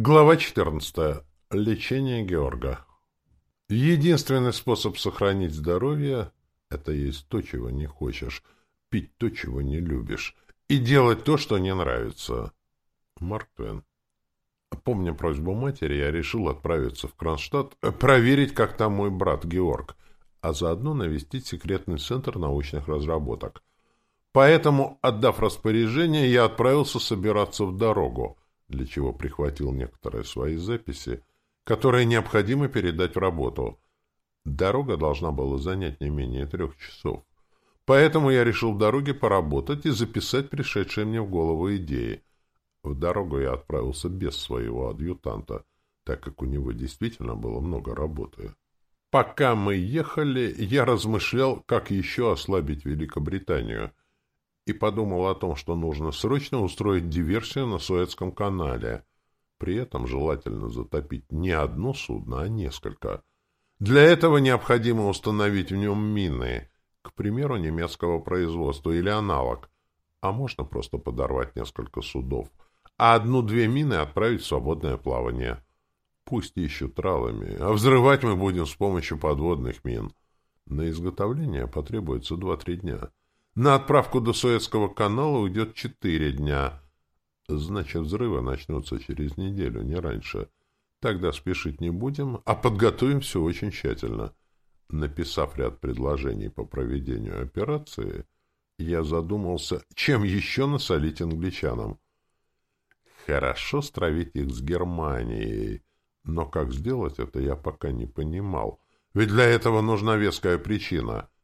Глава 14. Лечение Георга. Единственный способ сохранить здоровье — это есть то, чего не хочешь, пить то, чего не любишь, и делать то, что не нравится. Марк Твен. Помня просьбу матери, я решил отправиться в Кронштадт, э, проверить, как там мой брат Георг, а заодно навестить секретный центр научных разработок. Поэтому, отдав распоряжение, я отправился собираться в дорогу — для чего прихватил некоторые свои записи, которые необходимо передать в работу. Дорога должна была занять не менее трех часов. Поэтому я решил в дороге поработать и записать пришедшие мне в голову идеи. В дорогу я отправился без своего адъютанта, так как у него действительно было много работы. Пока мы ехали, я размышлял, как еще ослабить Великобританию — и подумал о том, что нужно срочно устроить диверсию на Суэцком канале. При этом желательно затопить не одно судно, а несколько. Для этого необходимо установить в нем мины, к примеру, немецкого производства или аналог, а можно просто подорвать несколько судов, а одну-две мины отправить в свободное плавание. Пусть ищут тралами, а взрывать мы будем с помощью подводных мин. На изготовление потребуется два-три дня. На отправку до Суэцкого канала уйдет четыре дня. Значит, взрывы начнутся через неделю, не раньше. Тогда спешить не будем, а подготовим все очень тщательно. Написав ряд предложений по проведению операции, я задумался, чем еще насолить англичанам. Хорошо стравить их с Германией, но как сделать это, я пока не понимал. Ведь для этого нужна веская причина —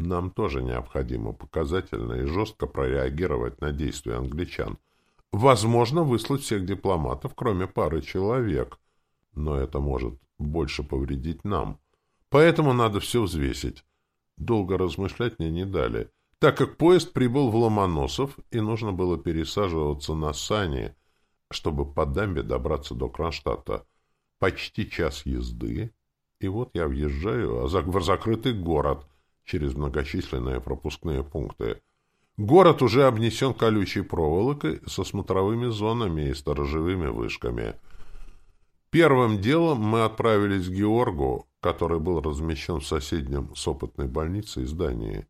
нам тоже необходимо показательно и жестко прореагировать на действия англичан. Возможно, выслать всех дипломатов, кроме пары человек. Но это может больше повредить нам. Поэтому надо все взвесить. Долго размышлять мне не дали, так как поезд прибыл в Ломоносов, и нужно было пересаживаться на сани, чтобы по дамбе добраться до Кронштадта. Почти час езды, и вот я въезжаю в закрытый город, через многочисленные пропускные пункты. Город уже обнесен колючей проволокой со смотровыми зонами и сторожевыми вышками. Первым делом мы отправились к Георгу, который был размещен в соседнем с опытной больницей здании.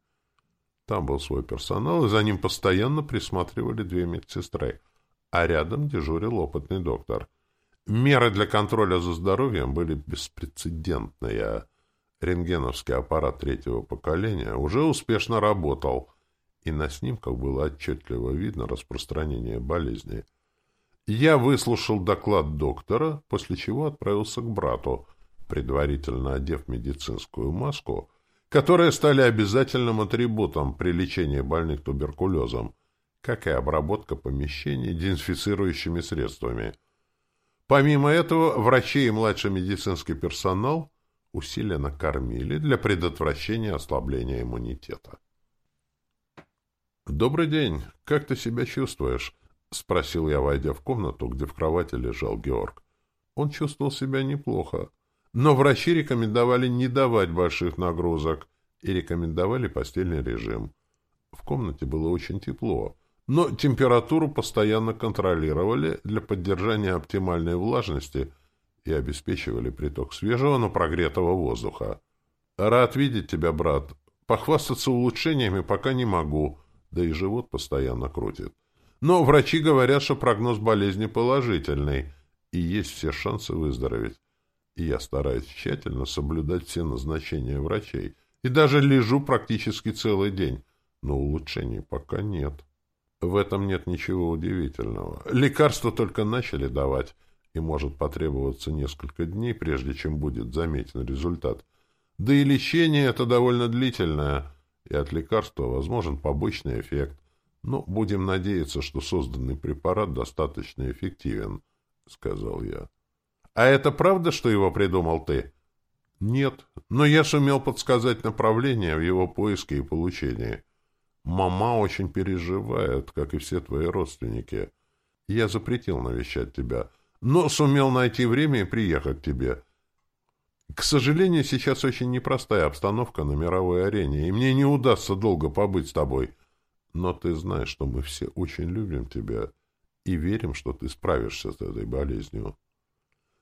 Там был свой персонал, и за ним постоянно присматривали две медсестры, а рядом дежурил опытный доктор. Меры для контроля за здоровьем были беспрецедентные — Рентгеновский аппарат третьего поколения уже успешно работал, и на снимках было отчетливо видно распространение болезни. Я выслушал доклад доктора, после чего отправился к брату, предварительно одев медицинскую маску, которые стали обязательным атрибутом при лечении больных туберкулезом, как и обработка помещений дезинфицирующими средствами. Помимо этого, врачи и младший медицинский персонал – усиленно кормили для предотвращения ослабления иммунитета. «Добрый день. Как ты себя чувствуешь?» — спросил я, войдя в комнату, где в кровати лежал Георг. Он чувствовал себя неплохо, но врачи рекомендовали не давать больших нагрузок и рекомендовали постельный режим. В комнате было очень тепло, но температуру постоянно контролировали для поддержания оптимальной влажности — и обеспечивали приток свежего, но прогретого воздуха. «Рад видеть тебя, брат. Похвастаться улучшениями пока не могу, да и живот постоянно крутит. Но врачи говорят, что прогноз болезни положительный, и есть все шансы выздороветь. И я стараюсь тщательно соблюдать все назначения врачей, и даже лежу практически целый день, но улучшений пока нет». В этом нет ничего удивительного. Лекарства только начали давать, и может потребоваться несколько дней, прежде чем будет заметен результат. Да и лечение это довольно длительное, и от лекарства возможен побочный эффект. Но будем надеяться, что созданный препарат достаточно эффективен, — сказал я. — А это правда, что его придумал ты? — Нет, но я сумел подсказать направление в его поиске и получении. Мама очень переживает, как и все твои родственники. Я запретил навещать тебя — но сумел найти время и приехать к тебе. К сожалению, сейчас очень непростая обстановка на мировой арене, и мне не удастся долго побыть с тобой. Но ты знаешь, что мы все очень любим тебя и верим, что ты справишься с этой болезнью.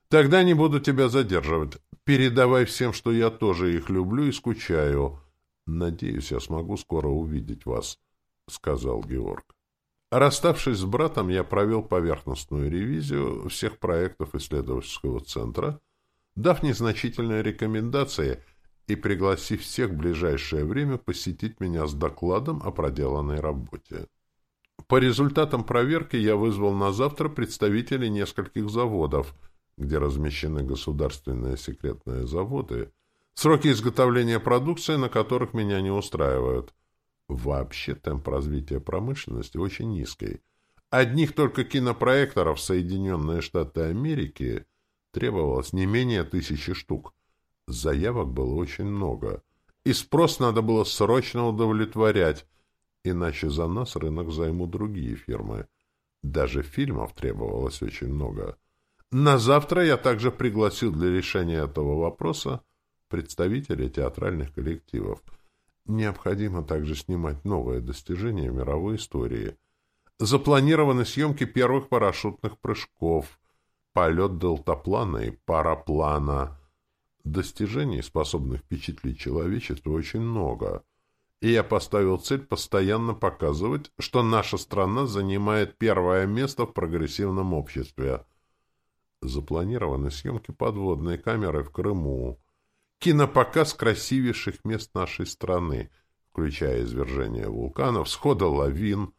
Тогда не буду тебя задерживать. Передавай всем, что я тоже их люблю и скучаю. Надеюсь, я смогу скоро увидеть вас, — сказал Георг. Расставшись с братом, я провел поверхностную ревизию всех проектов исследовательского центра, дав незначительные рекомендации и пригласив всех в ближайшее время посетить меня с докладом о проделанной работе. По результатам проверки я вызвал на завтра представителей нескольких заводов, где размещены государственные секретные заводы, сроки изготовления продукции, на которых меня не устраивают. Вообще темп развития промышленности очень низкий. Одних только кинопроекторов Соединенные Штаты Америки требовалось не менее тысячи штук. Заявок было очень много, и спрос надо было срочно удовлетворять, иначе за нас рынок займут другие фирмы. Даже фильмов требовалось очень много. На завтра я также пригласил для решения этого вопроса представителей театральных коллективов. Необходимо также снимать новые достижения мировой истории. Запланированы съемки первых парашютных прыжков, полет делтаплана и параплана. Достижений, способных впечатлить человечество, очень много — и я поставил цель постоянно показывать, что наша страна занимает первое место в прогрессивном обществе. Запланированы съемки подводной камеры в Крыму, кинопоказ красивейших мест нашей страны, включая извержение вулканов, схода лавин,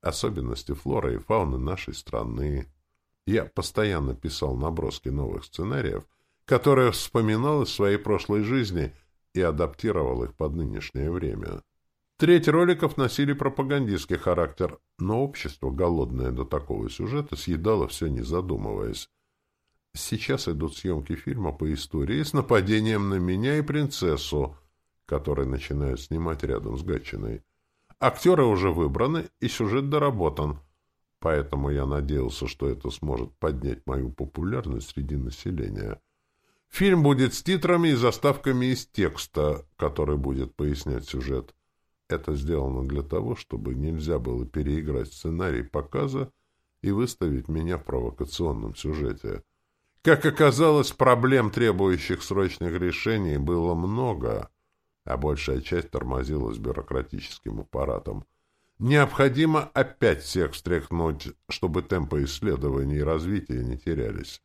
особенности флоры и фауны нашей страны. Я постоянно писал наброски новых сценариев, которые вспоминал из своей прошлой жизни и адаптировал их под нынешнее время. Треть роликов носили пропагандистский характер, но общество, голодное до такого сюжета, съедало все не задумываясь. Сейчас идут съемки фильма по истории с нападением на меня и принцессу, который начинают снимать рядом с Гатчиной. Актеры уже выбраны, и сюжет доработан, поэтому я надеялся, что это сможет поднять мою популярность среди населения. Фильм будет с титрами и заставками из текста, который будет пояснять сюжет. Это сделано для того, чтобы нельзя было переиграть сценарий показа и выставить меня в провокационном сюжете. Как оказалось, проблем, требующих срочных решений, было много, а большая часть тормозилась бюрократическим аппаратом. Необходимо опять всех встряхнуть, чтобы темпы исследований и развития не терялись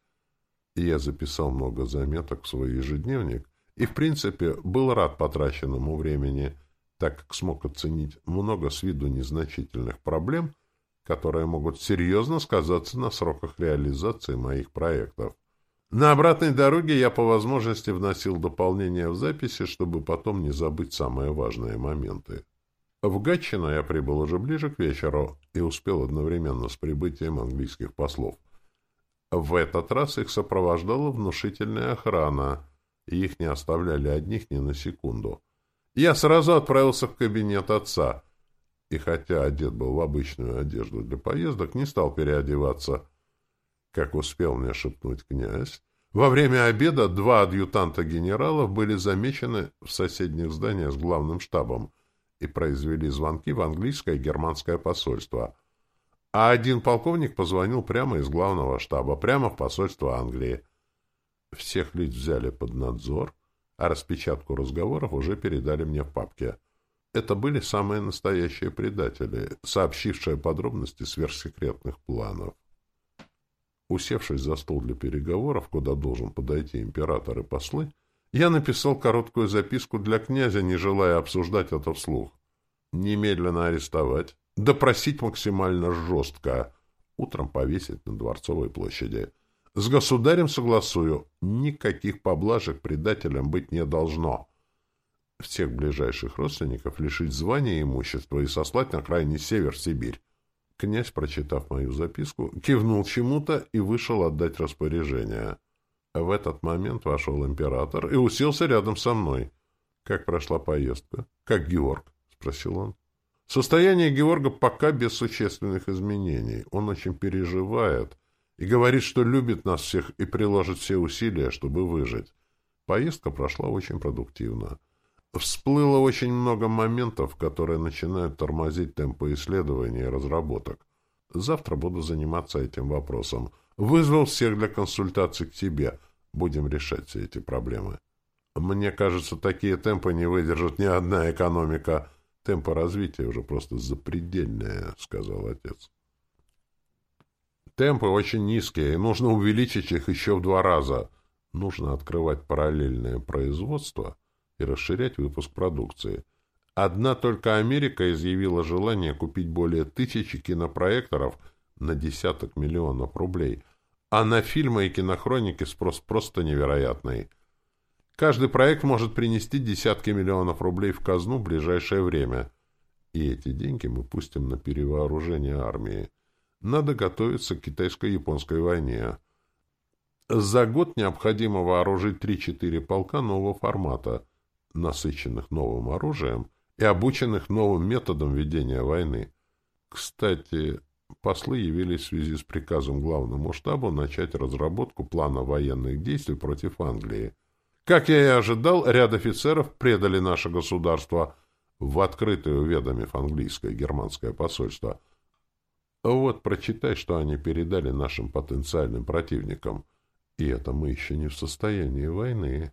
и я записал много заметок в свой ежедневник и, в принципе, был рад потраченному времени, так как смог оценить много с виду незначительных проблем, которые могут серьезно сказаться на сроках реализации моих проектов. На обратной дороге я по возможности вносил дополнения в записи, чтобы потом не забыть самые важные моменты. В Гатчину я прибыл уже ближе к вечеру и успел одновременно с прибытием английских послов. В этот раз их сопровождала внушительная охрана, и их не оставляли одних ни на секунду. Я сразу отправился в кабинет отца, и хотя одет был в обычную одежду для поездок, не стал переодеваться. Как успел мне шепнуть князь, во время обеда два адъютанта генералов были замечены в соседних зданиях с главным штабом и произвели звонки в английское и германское посольство — а один полковник позвонил прямо из главного штаба, прямо в посольство Англии. Всех лиц взяли под надзор, а распечатку разговоров уже передали мне в папке. Это были самые настоящие предатели, сообщившие подробности сверхсекретных планов. Усевшись за стол для переговоров, куда должен подойти император и послы, я написал короткую записку для князя, не желая обсуждать это вслух. Немедленно арестовать, допросить максимально жестко, утром повесить на Дворцовой площади. С государем согласую, никаких поблажек предателям быть не должно. Всех ближайших родственников лишить звания и имущества и сослать на крайний север Сибирь. Князь, прочитав мою записку, кивнул чему-то и вышел отдать распоряжение. В этот момент вошел император и уселся рядом со мной. — Как прошла поездка? — Как Георг? — спросил он. Состояние Георга пока без существенных изменений. Он очень переживает и говорит, что любит нас всех и приложит все усилия, чтобы выжить. Поездка прошла очень продуктивно. Всплыло очень много моментов, которые начинают тормозить темпы исследований и разработок. Завтра буду заниматься этим вопросом. Вызвал всех для консультаций к тебе. Будем решать все эти проблемы. Мне кажется, такие темпы не выдержит ни одна экономика. Темпы развития уже просто запредельные, — сказал отец. Темпы очень низкие, и нужно увеличить их еще в два раза. Нужно открывать параллельное производство и расширять выпуск продукции. Одна только Америка изъявила желание купить более тысячи кинопроекторов на десяток миллионов рублей, а на фильмы и кинохроники спрос просто невероятный. Каждый проект может принести десятки миллионов рублей в казну в ближайшее время. И эти деньги мы пустим на перевооружение армии. Надо готовиться к китайско-японской войне. За год необходимо вооружить 3-4 полка нового формата, насыщенных новым оружием и обученных новым методом ведения войны. Кстати, послы явились в связи с приказом главному штабу начать разработку плана военных действий против Англии. Как я и ожидал, ряд офицеров предали наше государство, в открытую уведомив английское и германское посольство – вот прочитай, что они передали нашим потенциальным противникам. И это мы еще не в состоянии войны.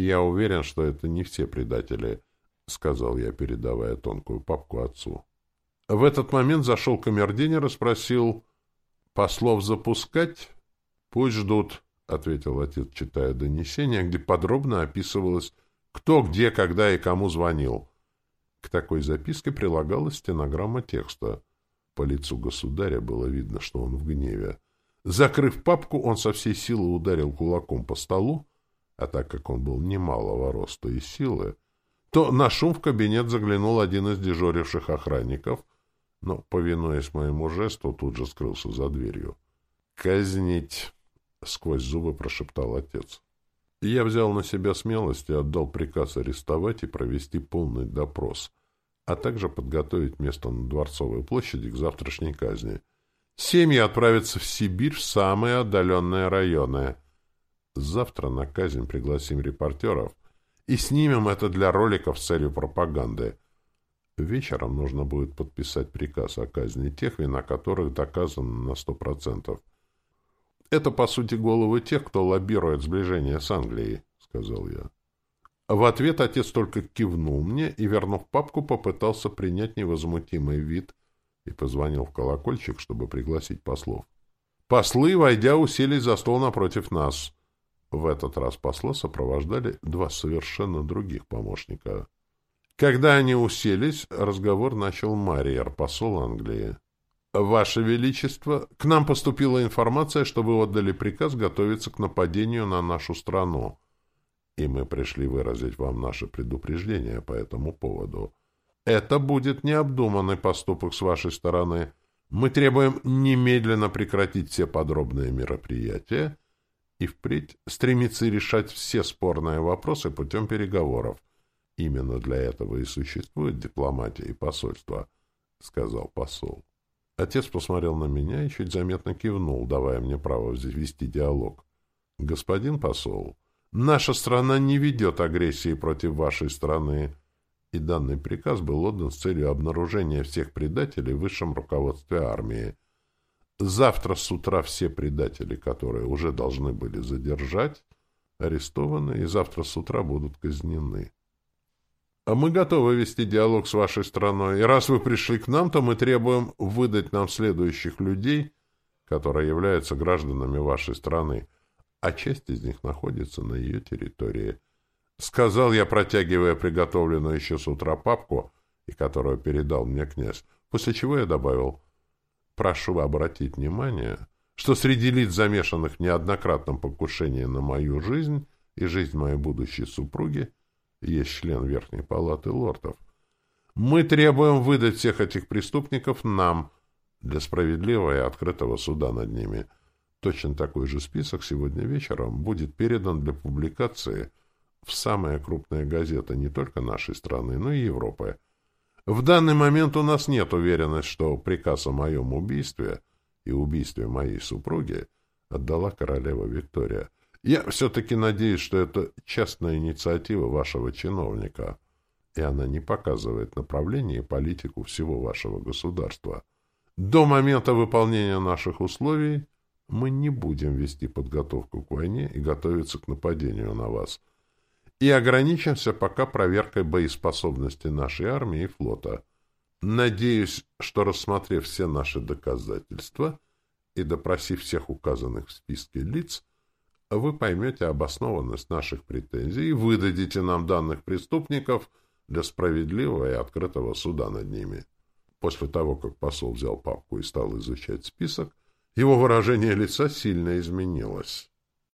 Я уверен, что это не все предатели, — сказал я, передавая тонкую папку отцу. В этот момент зашел камердинер и спросил, «Послов запускать?» «Пусть ждут», — ответил отец, читая донесение, где подробно описывалось, кто, где, когда и кому звонил. К такой записке прилагалась стенограмма текста. По лицу государя было видно, что он в гневе. Закрыв папку, он со всей силы ударил кулаком по столу, а так как он был немалого роста и силы, то на шум в кабинет заглянул один из дежуривших охранников, но, повинуясь моему жесту, тут же скрылся за дверью. «Казнить!» — сквозь зубы прошептал отец. Я взял на себя смелость и отдал приказ арестовать и провести полный допрос — а также подготовить место на Дворцовой площади к завтрашней казни. Семьи отправятся в Сибирь, в самые отдаленные районы. Завтра на казнь пригласим репортеров и снимем это для роликов с целью пропаганды. Вечером нужно будет подписать приказ о казни тех, вина которых доказана на сто процентов. Это, по сути, головы тех, кто лоббирует сближение с Англией, — сказал я. В ответ отец только кивнул мне и, вернув папку, попытался принять невозмутимый вид и позвонил в колокольчик, чтобы пригласить послов. Послы, войдя, уселись за стол напротив нас. В этот раз посла сопровождали два совершенно других помощника. Когда они уселись, разговор начал Мариер, посол Англии. «Ваше Величество, к нам поступила информация, что вы отдали приказ готовиться к нападению на нашу страну и мы пришли выразить вам наше предупреждение по этому поводу. Это будет необдуманный поступок с вашей стороны. Мы требуем немедленно прекратить все подробные мероприятия и впредь стремиться решать все спорные вопросы путем переговоров. Именно для этого и существует дипломатия и посольство, — сказал посол. Отец посмотрел на меня и чуть заметно кивнул, давая мне право вести диалог. — Господин посол, Наша страна не ведет агрессии против вашей страны. И данный приказ был отдан с целью обнаружения всех предателей в высшем руководстве армии. Завтра с утра все предатели, которые уже должны были задержать, арестованы, и завтра с утра будут казнены. А мы готовы вести диалог с вашей страной, и раз вы пришли к нам, то мы требуем выдать нам следующих людей, которые являются гражданами вашей страны, а часть из них находится на ее территории. Сказал я, протягивая приготовленную еще с утра папку, и которую передал мне князь, после чего я добавил, прошу обратить внимание, что среди лиц, замешанных в неоднократном покушении на мою жизнь и жизнь моей будущей супруги, есть член Верхней Палаты лордов. Мы требуем выдать всех этих преступников нам для справедливого и открытого суда над ними — Точно такой же список сегодня вечером будет передан для публикации в самые крупные газеты не только нашей страны, но и Европы. В данный момент у нас нет уверенности, что приказ о моем убийстве и убийстве моей супруги отдала королева Виктория. Я все-таки надеюсь, что это частная инициатива вашего чиновника, и она не показывает направление и политику всего вашего государства. До момента выполнения наших условий мы не будем вести подготовку к войне и готовиться к нападению на вас. И ограничимся пока проверкой боеспособности нашей армии и флота. Надеюсь, что, рассмотрев все наши доказательства и допросив всех указанных в списке лиц, вы поймете обоснованность наших претензий и выдадите нам данных преступников для справедливого и открытого суда над ними. После того, как посол взял папку и стал изучать список, его выражение лица сильно изменилось.